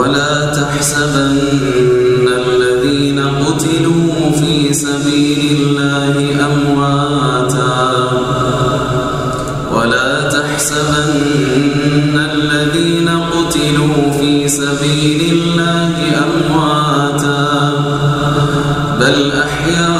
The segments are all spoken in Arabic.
ولا تحسبن الذين قتلوا في سبيل الله أمواتا. ولا تحسبن الذين قتلوا في سبيل الله أمواتا. بل أحياء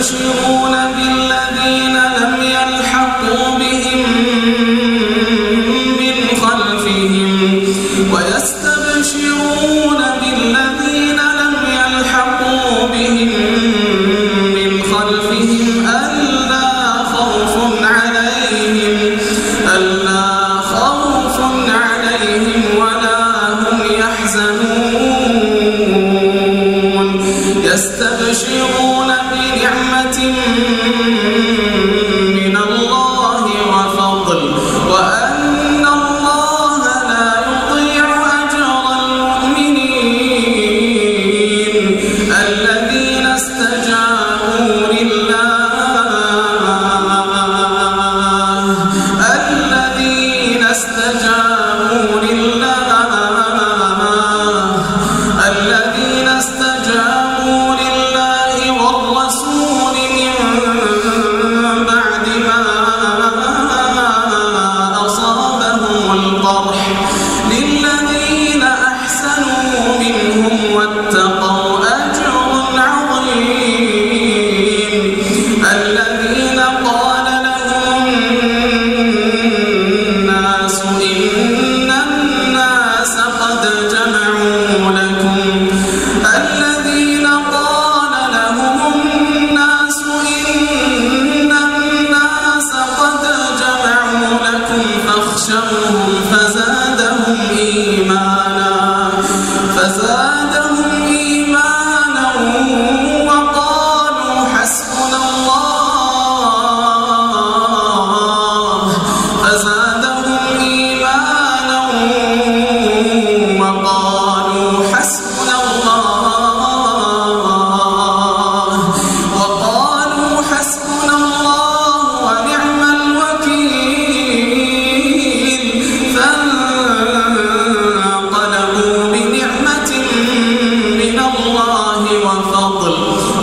يستبشرون بالذين لم يلحقوا بهم يستبشرون بنعمة